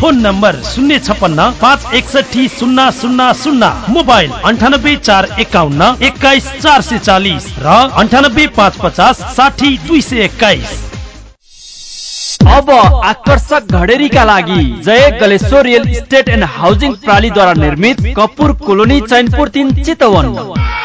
Phone number शून्य छपन्न पाँच एकसठी शून्य शून्य शून्य मोबाइल अन्ठानब्बे चार एकाउन्न एक्काइस चार सय चालिस र अन्ठानब्बे पाँच पचास साठी दुई सय एक्काइस। अब आकर्षक घडेरीका लागि Jai Galeshwar real estate and housing प्रणालीद्वारा निर्मित कपुर कोलोनी चैनपुर तिन चितवन।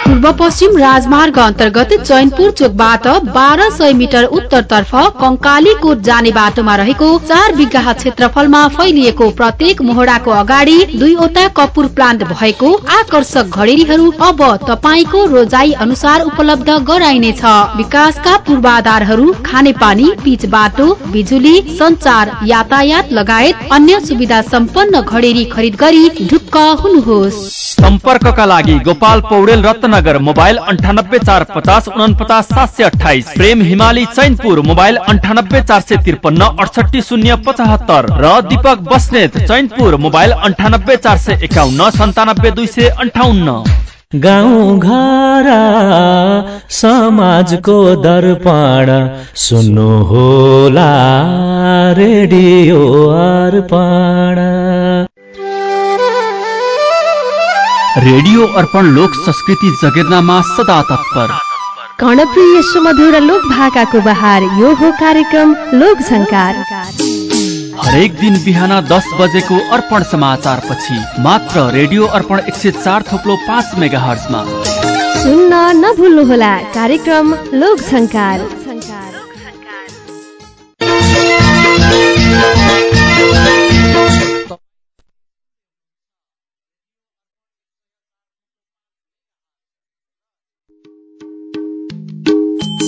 पूर्व पश्चिम राजमार्ग अन्तर्गत चैनपुर चोकबाट बाह्र सय मिटर उत्तरतर्फ कंकाली कोट जाने बाटोमा रहेको चार बिघा क्षेत्रफलमा फैलिएको प्रत्येक मोहडाको अगाडि दुईवटा कपुर प्लान्ट भएको आकर्षक घडेरीहरू अब तपाईँको रोजाई अनुसार उपलब्ध गराइनेछ। विकासका पूर्वाधारहरू खानेपानी पिच बाटो बिजुली संचार यातायात लगायत अन्य सुविधा सम्पन्न घडेरी खरिद गरी ढुक्क हुनुहोस्। सम्पर्कका लागि गोपाल पौडेल रत्नगर मोबाइल अन्ठानब्बे चार पचास उनपचास सात सय अठाइस प्रेम हिमाली चैनपुर मोबाइल अन्ठानब्बे चार सय त्रिपन्न अडसठी शून्य पचहत्तर र दीपक बस्नेत चैनपुर मोबाइल अन्ठानब्बे चार सय एकाउन्न सन्तानब्बे दुई सय अन्ठाउन्न। गाउँ घर समाजको दर्पण सुन्नु होला रेडियो अर्पण। रेडियो अर्पण लोक संस्कृति जगेर्नामा सदा तत्पर कर्णप्रिय सुमधुर लोक भाकाको बहार यो हो कार्यक्रम लोक झङ्कार हरेक दिन बिहान दस बजेको अर्पण समाचार पछि मात्र रेडियो अर्पण एक सय चार थोप्लो पाँच मेगा हर्जमा सुन्न नभुल्नुहोला कार्यक्रम लोक झङ्कार नमस्कार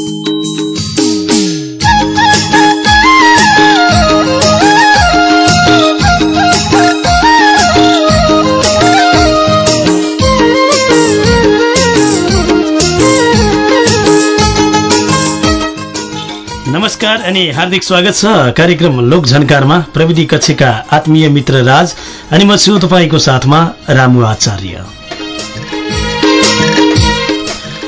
अनि हार्दिक स्वागत छ कार्यक्रम लोक झन्कारमा प्रविधि कक्षका आत्मीय मित्र राज अनि म छु तपाईँको साथमा रामु आचार्य।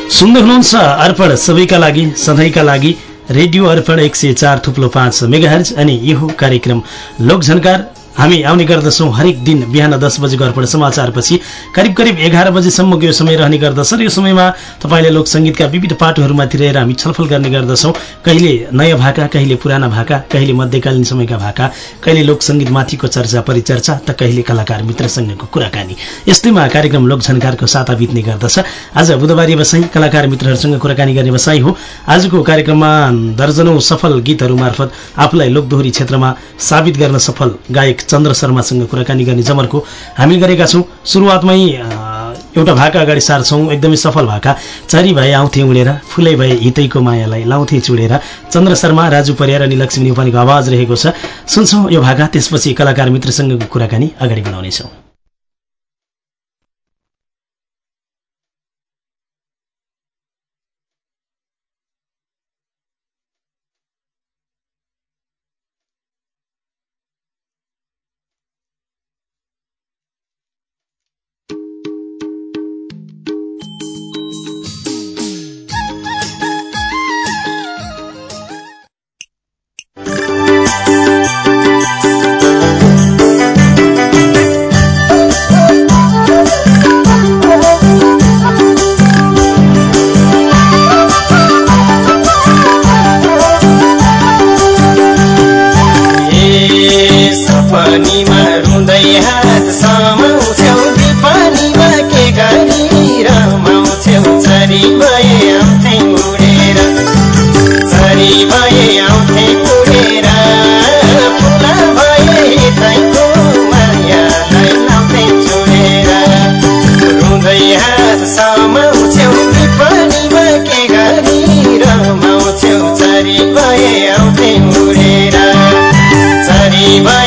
सुन्दै हुनुहुन्छ। अर्पण सबैका लागि सधैँका लागि। रेडियो अर्पण एक सय चार थुप्लो पाँच मेगाहर्ज अनि यो कार्यक्रम लोक झन्कार हामी आउने गर्दछौँ हरेक दिन बिहान दस बजेको अर्पण समाचारपछि। करिब करिब एघार बजेसम्मको यो समय रहने गर्दछ र यो समयमा तपाईँले लोकसङ्गीतका विविध पाटोहरूमाथि रहेर हामी छलफल गर्ने गर्दछौँ। कहिले नयाँ भाका कहिले पुराना भाका कहिले मध्यकालीन समयका भाका कहिले लोकसङ्गीतमाथिको चर्चा परिचर्चा त कहिले कलाकार मित्रसँगको कुराकानी। यस्तैमा कार्यक्रम लोकझन्कारको साता बित्ने गर्दछ। आज बुधबार बसाई कलाकार मित्रहरूसँग कुराकानी गर्ने बसाई हो। आजको कार्यक्रममा दर्जनौं सफल गीतहरू मार्फत आफूलाई लोकदोहोरी क्षेत्रमा साबित गर्न सफल गायक चन्द्र शर्मासँग कुराकानी गर्ने जमर्को हामी गरेका छौँ। सुरुवातमै एउटा भाका अगाडि सार्छौँ। एकदमै सफल भाका। चारी भाइ आउँथे उडेर फुलै भए हितैको मायालाई लाउँथे चुडेर। चन्द्र शर्मा राजु परियार अनि लक्ष्मी नेपालीको आवाज रहेको छ। सुन्छौँ यो भाका त्यसपछि कलाकार मित्रसँगको कुराकानी अगाडि बढाउनेछौँ। आउँथे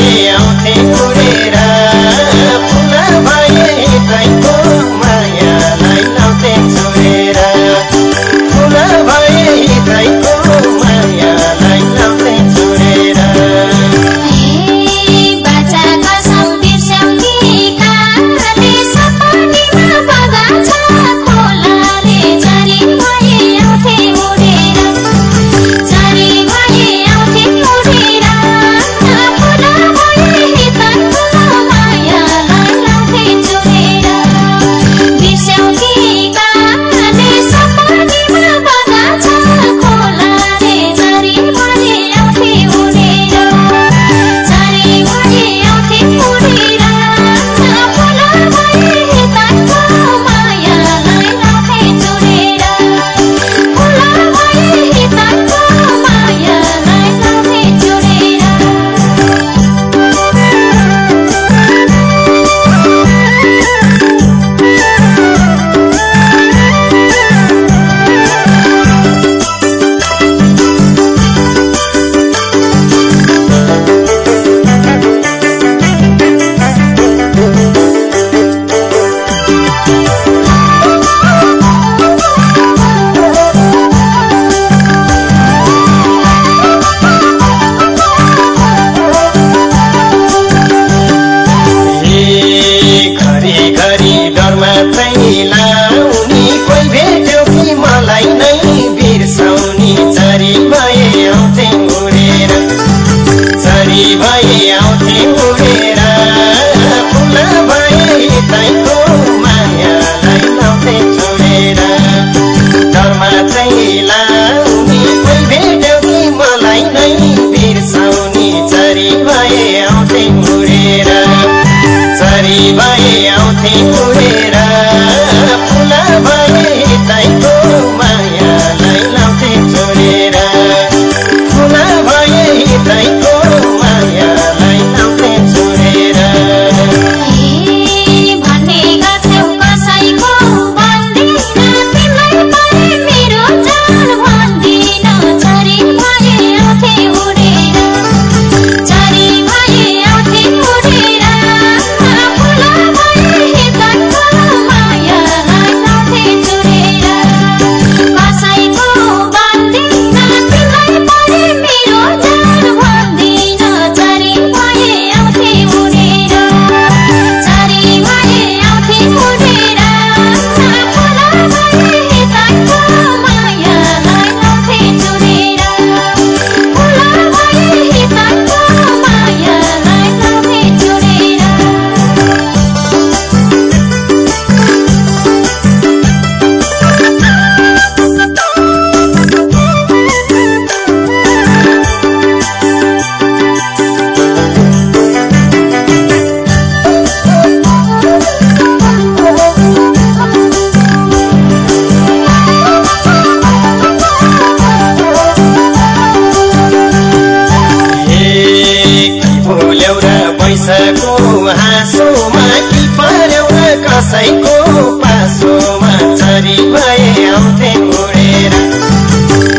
कसैको पासोमा चरी भए आउँथे उडेर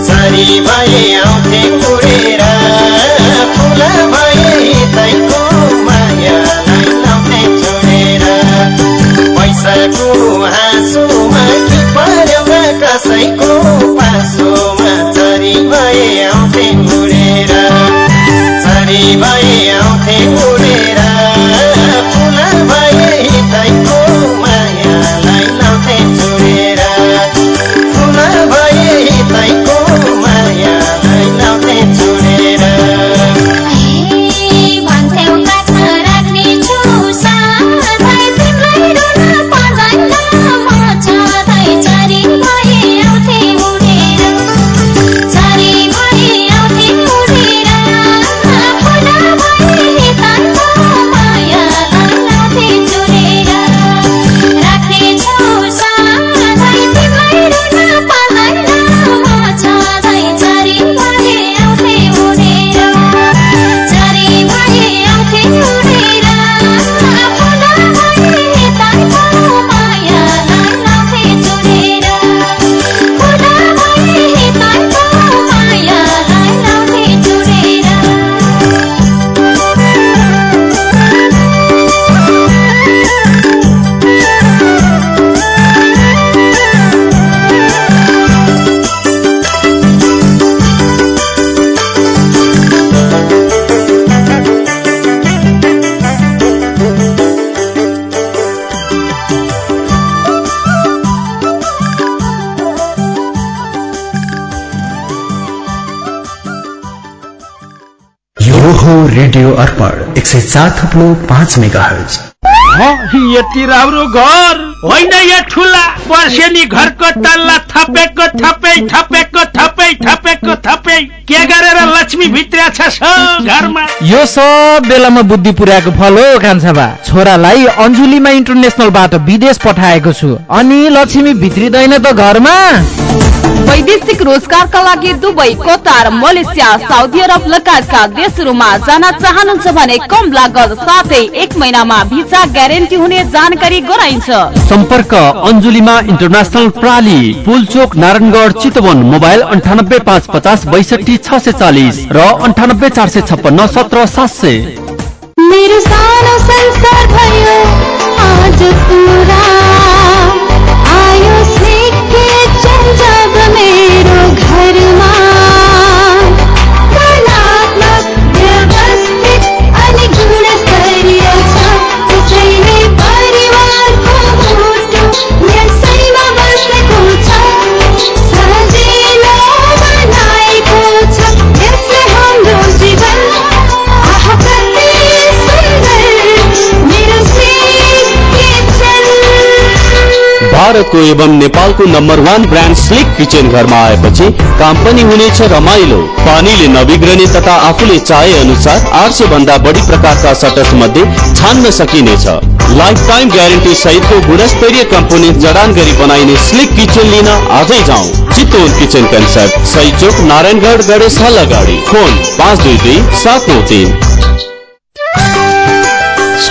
चरी भए आउँथे उडेर फुल भए तैको मायालाई लाउँथे छोडेर। पैसाको हाँसोमा कि पर्यौ र कसैको पासोमा चरी भए आउँथे उडेर चरी भए आउँथे हो रेडियो अर्पण एक सय चार थुप्लो पाँच मेगा हर्ज यति राम्रो घर। होइन यो ठुला वर्षेनी घरको तल्ला थपेको थपै थपेको थपै थपेको थपै के गरेर लक्ष्मी भित्रिया छ घरमा? यो सब बेलामा बुद्धि पुर्याएको फल हो कान्छाबा। छोरालाई अन्जुलीमा इन्टरनेसनलबाट विदेश पठाएको छु। अनि लक्ष्मी भित्रिँदैन त घरमा? वैदेशिक रोजगारका लागि Dubai Qatar Malaysia Saudi Arab लगायतका देशहरूमा जान चाहनुहुन्छ भने कम लागत साथै एक महिनामा भिसा ग्यारेन्टी हुने जानकारी गराइन्छ। सम्पर्क अञ्जुलीमा इन्टरनेसनल प्राली पुलचोक नारायणगढ चितवन मोबाइल अन्ठानब्बे पाँच पचास बैसठी छ सय चालिस र अन्ठानब्बे चार सय छप्पन्न सत्र सात सय। भारतको एवं नेपालको number one brand Slick Kitchen घरमा आएपछि काम पनि हुनेछ रमाइलो पानीले नबिग्रने तथा आफूले चाहे अनुसार आठ सय भन्दा बढी प्रकारका सटस मध्ये छान्न सकिनेछ। लाइफ टाइम ग्यारेन्टी सहितको गुणस्तरीय कम्पोनेन्ट जडान गरी बनाइने स्लिक किचन लिन आजै जाउँ। चितवन किचन कन्सेप्ट सही चोक नारायणगढ गणेश हल अगाडि फोन पाँच दुई दुई सात नौ तिन।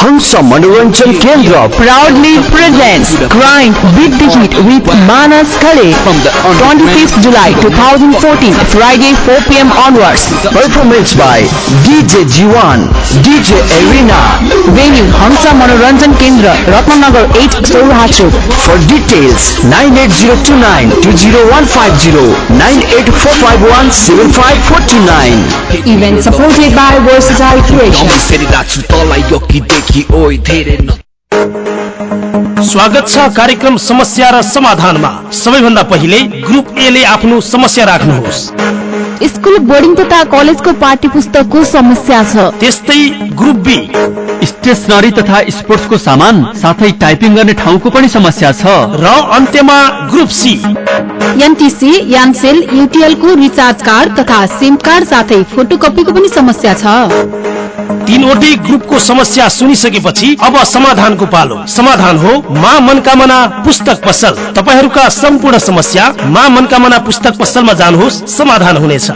हंस मनोरञ्जन केन्द्र proudly presents Grind Beat the Heat with Manas Khale from the 25th July 2014, Friday 4 p.m. onwards. performance by DJ Jiwan, DJ Arena. Venue Hamsa Manoranjan Kendra, Ratnanagar 8, Soraha Chowk. For details, 98029-20150, 98451-75429. Event supported by Versatile Creation. स्वागत छ कार्यक्रम समस्या र समाधानमा। सबैभन्दा पहिले group A ले आफ्नो समस्या राख्नुहोस्। स्कुल बोर्डिङ तथा कलेजको पाठ्य पुस्तकको समस्या छ। त्यस्तै ग्रुप बी स्टेसनरी तथा स्पोर्ट्सको सामान साथै टाइपिङ गर्ने ठाउँको पनि समस्या छ। र अन्त्यमा group C NTC Ncell UTL को रिचार्ज कार्ड तथा सिम कार्ड साथै फोटोकपीको पनि समस्या छ। तीनवटै ग्रुपको समस्या सुनिसकेपछि अब समाधानको पालो। समाधान हो मा मनकामना पुस्तक पसल। तपाईँहरूका सम्पूर्ण समस्या मा मनकामना पुस्तक पसलमा जानुहोस् समाधान हुनेछ।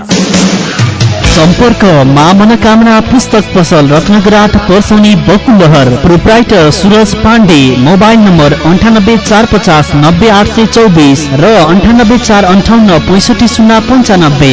सम्पर्क मा मनोकामना पुस्तक पसल रत्नगर आठ Parsauni Bakulahar. Proprietor Suraj Pandey mobile number अन्ठानब्बे चार पचास नब्बे आठ सय चौबिस र अन्ठानब्बे चार अन्ठाउन्न पैँसठी शून्य पन्चानब्बे।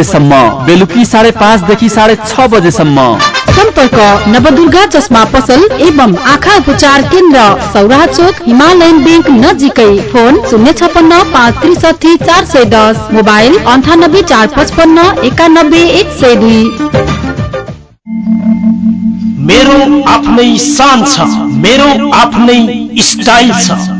बजेसम्म। बेलुकी साढे पाँचदेखि साढे छ बजेसम्म। सम्पर्क नवदुर्गा चस्मा पसल एवं आँखा उपचार केन्द्र सौराहा चोक हिमालयन ब्याङ्क नजिकै। फोन शून्य छपन्न पाँच त्रिसठी चार सय दस। मोबाइल अन्ठानब्बे चार पचपन्न एकानब्बे एक सय दुई। मेरो आफ्नै शान छ। मेरो आफ्नै स्टाइल छ।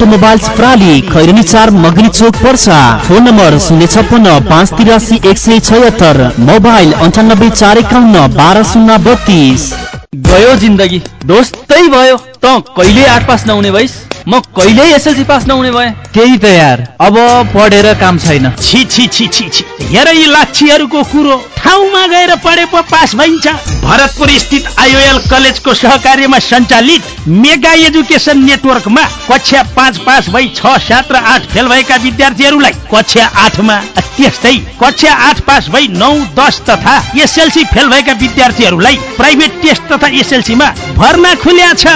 अटोमोबाइल्स प्राली खैरनी चार मगनी चोक पर्सा। फोन नम्बर शून्य छप्पन्न पाँच तिरासी एक सय छयत्तर। मोबाइल अन्ठानब्बे चार एकाउन्न बाह्र शून्य बत्तिस। गयो जिन्दगी। दोस्तै भयो। त कहिले आठ पास नहुने भइस? म कहिले एसएलसी पास नहुने भए। त्यही त यार। अब पढेर काम छैन। छि छि छि छि छि। हेर यी लाक्षीहरूको कुरो। ठाउँमा गएर पढे पो पास भइन्छ। भरतपुर स्थित आइओएल कलेजको सहकार्यमा सञ्चालित मेगा एजुकेसन नेटवर्कमा कक्षा पाँच पास भई छ सात र आठ फेल भएका विद्यार्थीहरूलाई कक्षा आठमा त्यस्तै कक्षा आठ पास भई नौ दस तथा एसएलसी फेल भएका विद्यार्थीहरूलाई प्राइभेट टेस्ट तथा एसएलसीमा भर्ना खुल्या छ।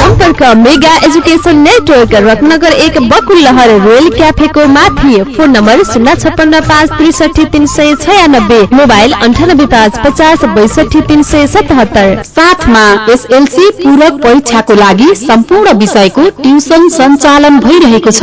सम्पर्क मेगा एजुकेसन नेटवर्क रत्नगर एक बकुलहर रोयल क्याफेको माथि। फोन नम्बर शून्य छप्पन्न पाँच त्रिसठी तिन सय छयानब्बे मोबाइल अन्ठानब्बे पाँच पचास बैसठी तिन सय सतहत्तर। साथमा एसएलसी पूरक परीक्षाको लागि सम्पूर्ण विषयको ट्युसन सञ्चालन भइरहेको छ।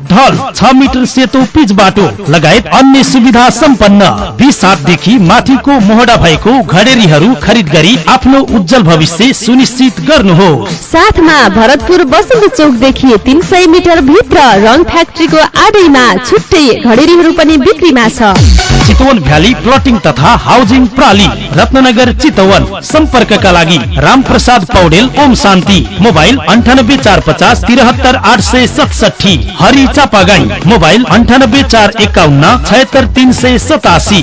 ढल छ मिटर सेतो पिच बाटो लगायत अन्य सुविधा सम्पन्न। बिस हातदेखि माथिको मोहडा भएको घडेरीहरू खरिद गरी आफ्नो उज्जवल भविष्य सुनिश्चित गर्नुहोस्। साथमा भरतपुर बसन्त चौकदेखि तिन सय मिटर भित्र रङ फ्याक्ट्रीको आडैमा छुट्टै घडेरीहरू पनि बिक्रीमा छ। चितवन भ्याली प्लटिङ तथा हाउसिङ प्रणाली रत्नगर चितवन सम्पर्कका लागि राम प्रसाद पौडेल ओम शान्ति मोबाइल अन्ठानब्बे चार पचास तिरहत्तर आठ सय सतसठी हरि चापागाई मोबाइल अन्ठानब्बे चार एकाउन्न छयत्तर तिन सय सतासी।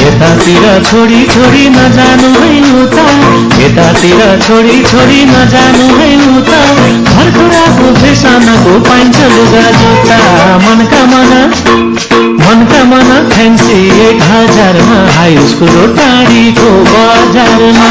यतातिर छोडी छोडी नजानु है उता। यतातिर छोडी छोडी नजानु है उता। भर्खराको फेसनको पाइन्छ लुगा जुत्ता। मनका मन मनका मन फ्यान्सी एक हजारमा। हाई स्कुल टाढीको बजारमा।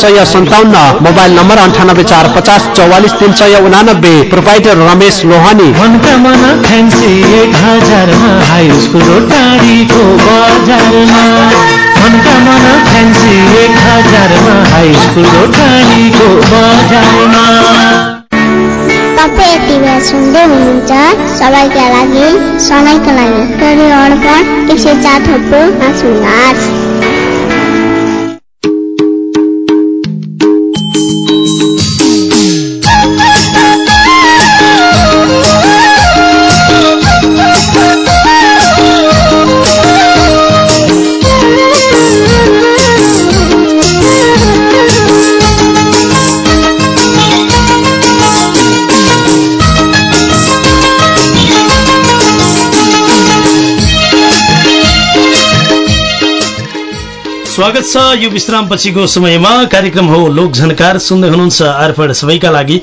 सय सन्ताउन्न मोबाइल नम्बर अन्ठानब्बे चार पचास चौवालिस तिन सय उनानब्बे प्रोपाइटर रमेश लोहानी। तपाईँ यति बेला सुन्दै हुनुहुन्छ सबैका लागि सधैँका लागि। रेडियो अर्पण एक सय चार स्वागत छ यो विश्राम पछिको समयमा। कार्यक्रम हो लोक झनकार। सुन्दै हुनुहुन्छ अर्पण सबैका लागि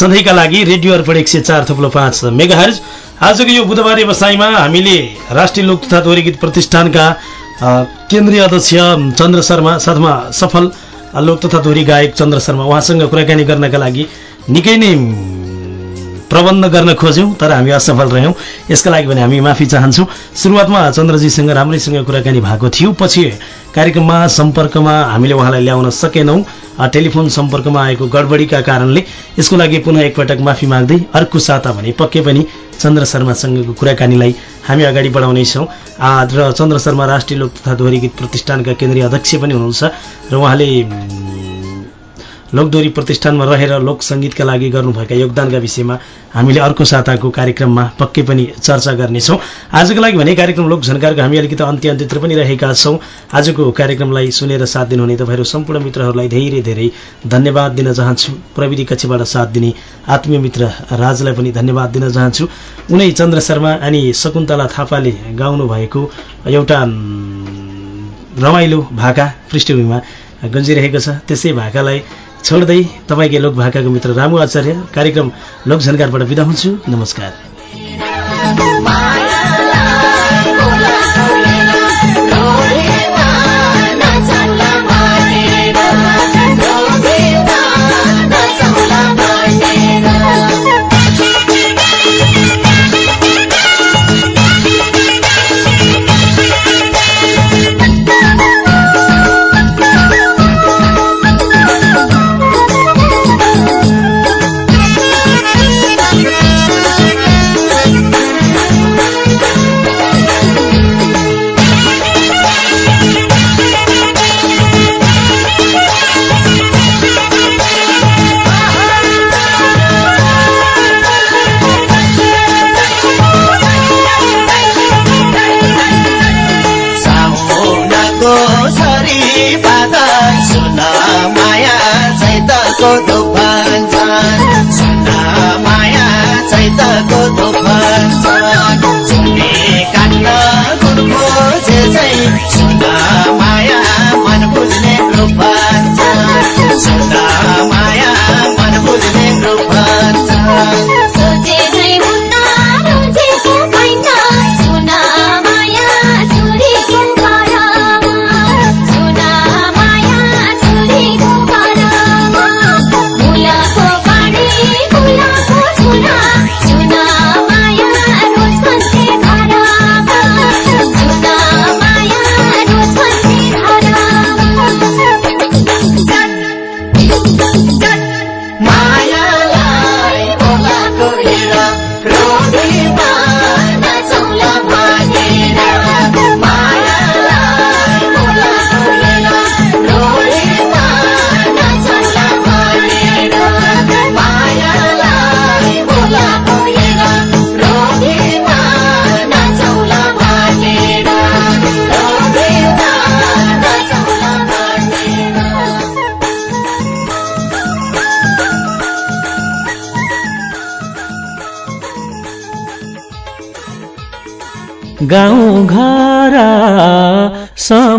सधैँका लागि रेडियो अर्पण एक सय चार थुप्लो पाँच मेगा हर्ज आजको यो बुधबार व्यवसायमा हामीले राष्ट्रिय लोक तथा ध्वनि गीत प्रतिष्ठानका केन्द्रीय अध्यक्ष चन्द्र शर्मा साथमा सफल लोक तथा ध्वनि गायक चन्द्र शर्मा उहाँसँग कुराकानी गर्नका लागि निकै नै प्रबन्ध गर्न खोज्यौँ तर हामी असफल रह्यौँ। यसका लागि भने हामी माफी चाहन्छौँ। सुरुवातमा चन्द्रजीसँग राम्रैसँग कुराकानी भएको थियो। पछि कार्यक्रममा सम्पर्कमा हामीले उहाँलाई ल्याउन सकेनौँ। टेलिफोन सम्पर्कमा आएको गडबडीका कारणले यसको लागि पुनः एकपटक माफी माग्दै अर्को साता भने पक्कै पनि चन्द्र शर्मासँगको कुराकानीलाई हामी अगाडि बढाउनेछौँ। र चन्द्र शर्मा राष्ट्रिय लोक तथा दोहोरी गीत प्रतिष्ठानका केन्द्रीय अध्यक्ष पनि हुनुहुन्छ र उहाँले लोकदोरी प्रतिष्ठानमा रहेर लोक सङ्गीतका लागि गर्नुभएका योगदानका विषयमा हामीले अर्को साताको कार्यक्रममा पक्कै पनि चर्चा गर्नेछौँ। आजको लागि भने कार्यक्रम लोक झन्कारको हामी अलिकति अन्त्य अन्त्यत्र पनि रहेका छौँ। आजको कार्यक्रमलाई सुनेर साथ दिनुहुने तपाईँहरू सम्पूर्ण मित्रहरूलाई धेरै धेरै धन्यवाद दिन चाहन्छु। प्रविधि कक्षबाट साथ दिने आत्मीय मित्र राजलाई पनि धन्यवाद दिन चाहन्छु। उनै चन्द्र शर्मा अनि शकुन्तला थापाले गाउनु भएको एउटा रमाइलो भाका पृष्ठभूमिमा गुन्जिरहेको छ। त्यसै भाकालाई छोड्दै तपाईँकै लोक भाकाको मित्र रामु आचार्य कार्यक्रम लोक झन्कारबाट बिदा हुन्छु। नमस्कार।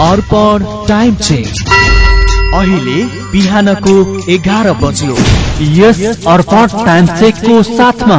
अर्पण टाइम अहिले बिहानको एघार बज्यो। यस अर्पण टाइम चेकको साथमा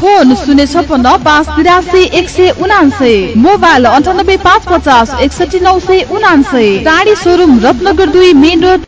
फोन शून्य छप्पन्न पाँच तिरासी एक सय उनान्सय। मोबाइल अन्ठानब्बे पाँच पचास एकसठी नौ सय उनान्सय। टाढी सोरुम रत्नगर दुई मेन रोड।